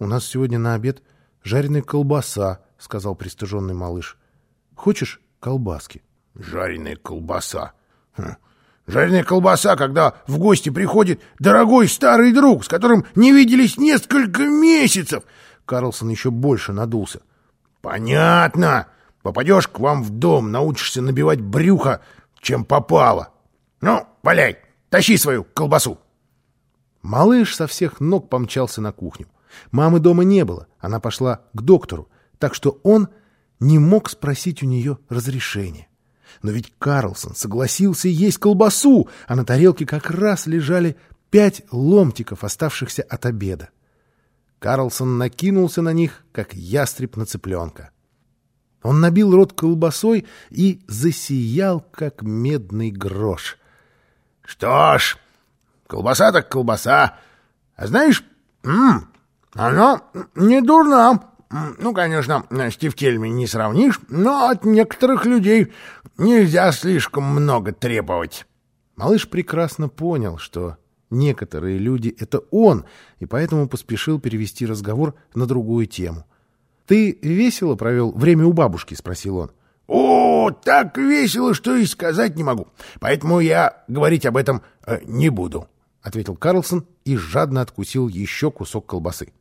У нас сегодня на обед жареная колбаса, сказал пристыженный малыш. Хочешь колбаски? Жареная колбаса. Хм. Жареная колбаса, когда в гости приходит дорогой старый друг, с которым не виделись несколько месяцев. Карлсон еще больше надулся. Понятно. Попадешь к вам в дом, научишься набивать брюхо, чем попало. Ну, валяй, тащи свою колбасу. Малыш со всех ног помчался на кухню. Мамы дома не было, она пошла к доктору, так что он не мог спросить у нее разрешения. Но ведь Карлсон согласился есть колбасу, а на тарелке как раз лежали пять ломтиков, оставшихся от обеда. Карлсон накинулся на них, как ястреб на цыпленка. Он набил рот колбасой и засиял, как медный грош. — Что ж, колбаса так колбаса. А знаешь, м -м, она не дурна. Ну, конечно, с тефтельми не сравнишь, но от некоторых людей нельзя слишком много требовать. Малыш прекрасно понял, что некоторые люди — это он, и поэтому поспешил перевести разговор на другую тему. «Ты весело провел время у бабушки?» — спросил он. «О, так весело, что и сказать не могу. Поэтому я говорить об этом э, не буду», — ответил Карлсон и жадно откусил еще кусок колбасы.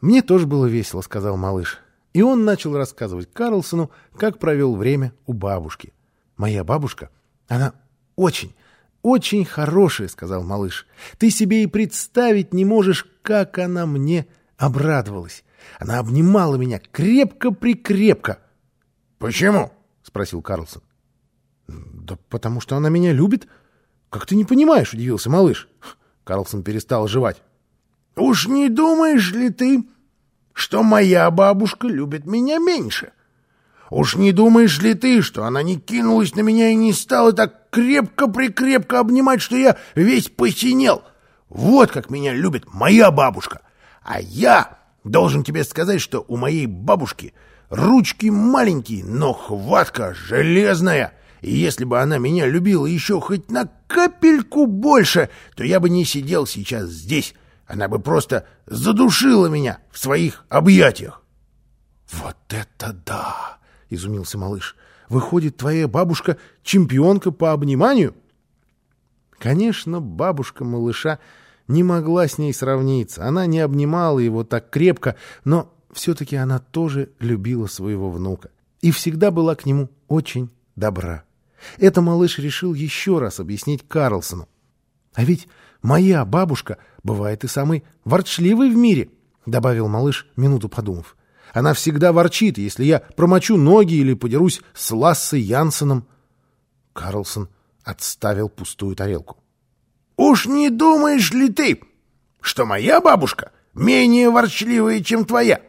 «Мне тоже было весело», — сказал малыш. И он начал рассказывать Карлсону, как провел время у бабушки. «Моя бабушка, она очень, очень хорошая», — сказал малыш. «Ты себе и представить не можешь, как она мне обрадовалась. Она обнимала меня крепко-прикрепко». «Почему?» — спросил Карлсон. «Да потому что она меня любит. Как ты не понимаешь?» — удивился малыш. Карлсон перестал жевать. Уж не думаешь ли ты, что моя бабушка любит меня меньше? Уж не думаешь ли ты, что она не кинулась на меня и не стала так крепко-прикрепко обнимать, что я весь посинел? Вот как меня любит моя бабушка. А я должен тебе сказать, что у моей бабушки ручки маленькие, но хватка железная. И если бы она меня любила еще хоть на капельку больше, то я бы не сидел сейчас здесь, она бы просто задушила меня в своих объятиях. — Вот это да! — изумился малыш. — Выходит, твоя бабушка чемпионка по обниманию? Конечно, бабушка малыша не могла с ней сравниться. Она не обнимала его так крепко, но все-таки она тоже любила своего внука и всегда была к нему очень добра. Это малыш решил еще раз объяснить Карлсону. А ведь моя бабушка бывает и самый ворчливый в мире, — добавил малыш, минуту подумав. Она всегда ворчит, если я промочу ноги или подерусь с Лассой Янсеном. Карлсон отставил пустую тарелку. — Уж не думаешь ли ты, что моя бабушка менее ворчливая, чем твоя?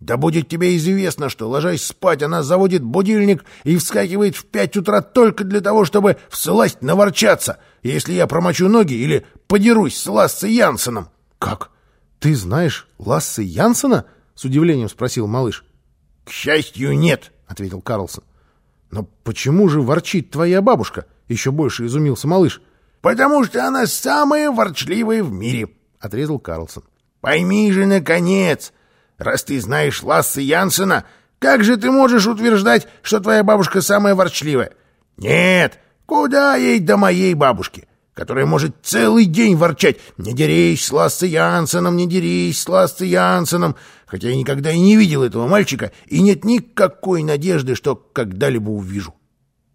Да будет тебе известно, что, ложась спать, она заводит будильник и вскакивает в пять утра только для того, чтобы всласть наворчаться — если я промочу ноги или подерусь с Лассе Янсеном. — Как? Ты знаешь Лассе Янсена? — с удивлением спросил малыш. — К счастью, нет, — ответил Карлсон. — Но почему же ворчит твоя бабушка? — еще больше изумился малыш. — Потому что она самая ворчливая в мире, — отрезал Карлсон. — Пойми же, наконец, раз ты знаешь Лассе Янсена, как же ты можешь утверждать, что твоя бабушка самая ворчливая? Нет, — Куда ей до моей бабушки, которая может целый день ворчать «Не дерись с Лассе Янсеном, не дерись с Лассе Янсеном», хотя я никогда и не видел этого мальчика, и нет никакой надежды, что когда-либо увижу.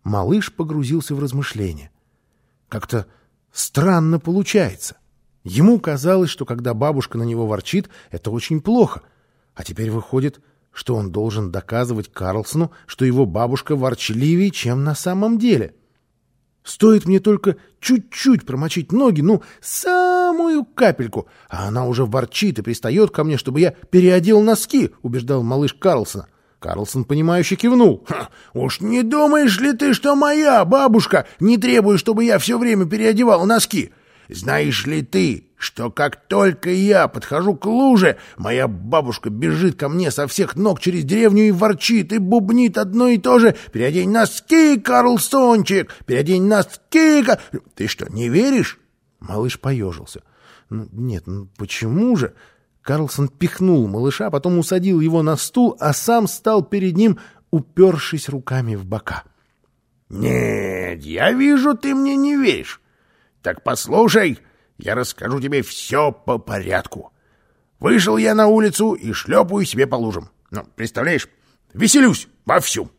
Малыш погрузился в размышления. Как-то странно получается. Ему казалось, что когда бабушка на него ворчит, это очень плохо. А теперь выходит, что он должен доказывать Карлсону, что его бабушка ворчливее, чем на самом деле. — Стоит мне только чуть-чуть промочить ноги, ну, самую капельку, а она уже ворчит и пристает ко мне, чтобы я переодел носки, убеждал малыш Карлсона. Карлсон, понимающе кивнул. «Уж не думаешь ли ты, что моя бабушка не требует, чтобы я все время переодевал носки? Знаешь ли ты, что как только я подхожу к луже, моя бабушка бежит ко мне со всех ног через деревню и ворчит, и бубнит одно и то же. «Переодень носки, Карлсончик! Переодень носки!» Ты что, не веришь? Малыш поежился. Ну, нет, ну почему же? Карлсон пихнул малыша, потом усадил его на стул, а сам стал перед ним, упершись руками в бока. — Нет, я вижу, ты мне не веришь. Так послушай, я расскажу тебе все по порядку. Вышел я на улицу и шлепаю себе по лужам. Ну, представляешь, веселюсь вовсю.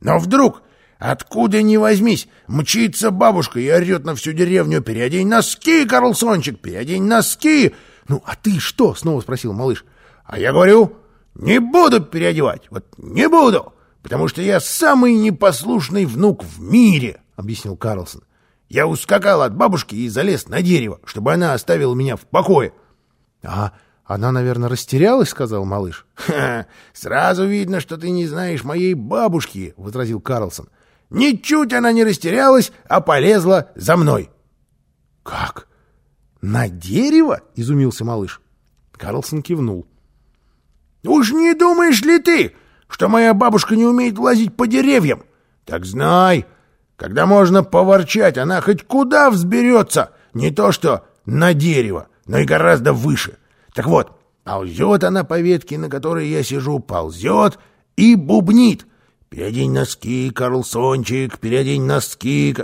Но вдруг, откуда ни возьмись, мчится бабушка и орет на всю деревню «Переодень носки, Карлсончик, переодень носки!» «Ну, а ты что?» — снова спросил малыш. «А я говорю, не буду переодевать, вот не буду, потому что я самый непослушный внук в мире», — объяснил Карлсон. «Я ускакал от бабушки и залез на дерево, чтобы она оставила меня в покое». «А она, наверное, растерялась?» — сказал малыш. «Ха, сразу видно, что ты не знаешь моей бабушки», — возразил Карлсон. «Ничуть она не растерялась, а полезла за мной». «Как?» «На дерево?» — изумился малыш. Карлсон кивнул. «Уж не думаешь ли ты, что моя бабушка не умеет лазить по деревьям? Так знай, когда можно поворчать, она хоть куда взберется, не то что на дерево, но и гораздо выше. Так вот, ползет она по ветке, на которой я сижу, ползет и бубнит. «Переодень носки, Карлсончик, переодень носки».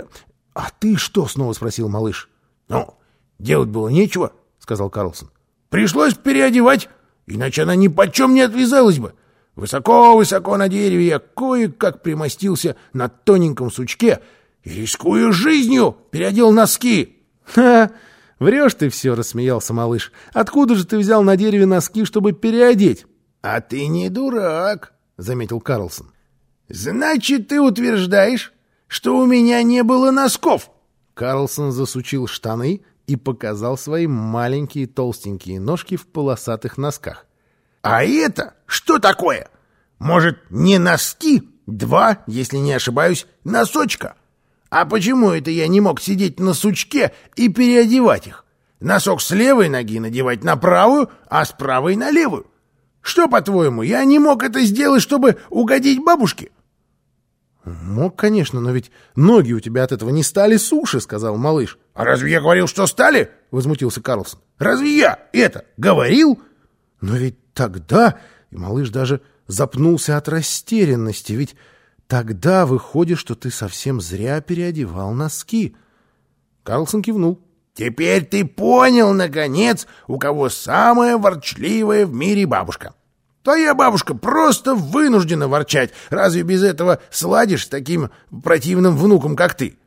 «А ты что?» — снова спросил малыш. «Ну, Делать было нечего, — сказал Карлсон. Пришлось переодевать, иначе она ни почем не отвязалась бы. Высоко-высоко на дереве я кое-как примостился на тоненьком сучке и, рискуя жизнью, переодел носки. — Ха! Врешь ты все, — рассмеялся малыш. — Откуда же ты взял на дереве носки, чтобы переодеть? — А ты не дурак, — заметил Карлсон. — Значит, ты утверждаешь, что у меня не было носков? Карлсон засучил штаны и показал свои маленькие толстенькие ножки в полосатых носках. «А это что такое? Может, не носки? Два, если не ошибаюсь, носочка? А почему это я не мог сидеть на сучке и переодевать их? Носок с левой ноги надевать на правую, а с правой на левую? Что, по-твоему, я не мог это сделать, чтобы угодить бабушке?» «Мог, конечно, но ведь ноги у тебя от этого не стали суши», — сказал малыш. «А разве я говорил, что стали?» — возмутился Карлсон. «Разве я это говорил?» «Но ведь тогда...» — и малыш даже запнулся от растерянности, ведь тогда выходит, что ты совсем зря переодевал носки. Карлсон кивнул. «Теперь ты понял, наконец, у кого самая ворчливая в мире бабушка. Твоя бабушка просто вынуждена ворчать. Разве без этого сладишь с таким противным внуком, как ты?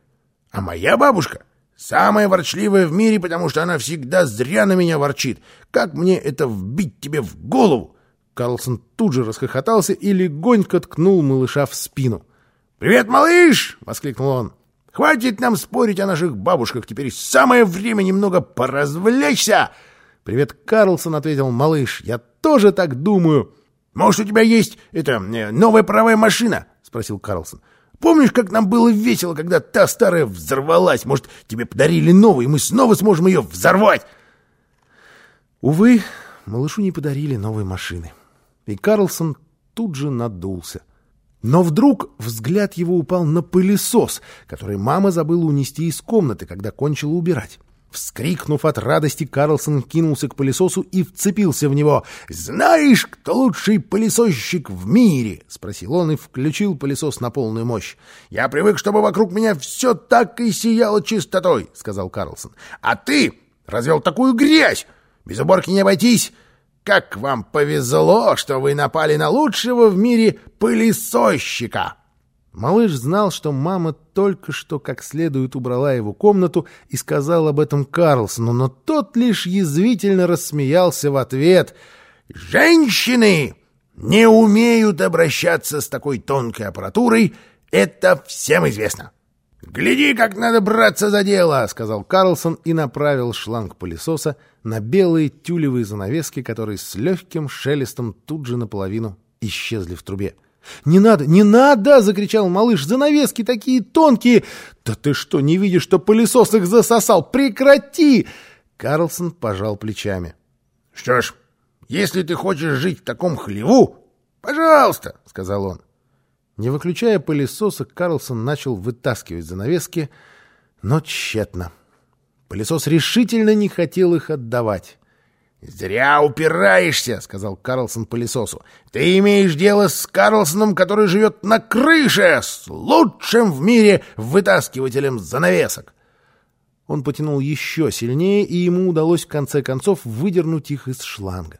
А моя бабушка самая ворчливая в мире, потому что она всегда зря на меня ворчит. Как мне это вбить тебе в голову?» Карлсон тут же расхохотался и легонько ткнул малыша в спину. «Привет, малыш!» — воскликнул он. «Хватит нам спорить о наших бабушках. Теперь самое время немного поразвлечься!» «Привет, Карлсон!» — ответил малыш. «Я тоже так думаю!» «Может, у тебя есть, это, э, новая паровая машина?» — спросил Карлсон. «Помнишь, как нам было весело, когда та старая взорвалась? Может, тебе подарили новую, и мы снова сможем ее взорвать?» Увы, малышу не подарили новой машины. И Карлсон тут же надулся. Но вдруг взгляд его упал на пылесос, который мама забыла унести из комнаты, когда кончила убирать. Вскрикнув от радости, Карлсон кинулся к пылесосу и вцепился в него. «Знаешь, кто лучший пылесосщик в мире?» — спросил он и включил пылесос на полную мощь. «Я привык, чтобы вокруг меня все так и сияло чистотой», — сказал Карлсон. «А ты развел такую грязь! Без уборки не обойтись! Как вам повезло, что вы напали на лучшего в мире пылесосщика!» Малыш знал, что мама только что как следует убрала его комнату и сказал об этом Карлсону, но тот лишь язвительно рассмеялся в ответ. «Женщины не умеют обращаться с такой тонкой аппаратурой, это всем известно». «Гляди, как надо браться за дело!» — сказал Карлсон и направил шланг пылесоса на белые тюлевые занавески, которые с легким шелестом тут же наполовину исчезли в трубе. «Не надо, не надо!» — закричал малыш. «Занавески такие тонкие!» «Да ты что, не видишь, что пылесос их засосал? Прекрати!» Карлсон пожал плечами. «Что ж, если ты хочешь жить в таком хлеву, пожалуйста!» — сказал он. Не выключая пылесоса, Карлсон начал вытаскивать занавески, но тщетно. Пылесос решительно не хотел их отдавать. «Зря упираешься», — сказал Карлсон пылесосу. «Ты имеешь дело с Карлсоном, который живет на крыше, с лучшим в мире вытаскивателем занавесок». Он потянул еще сильнее, и ему удалось в конце концов выдернуть их из шланга.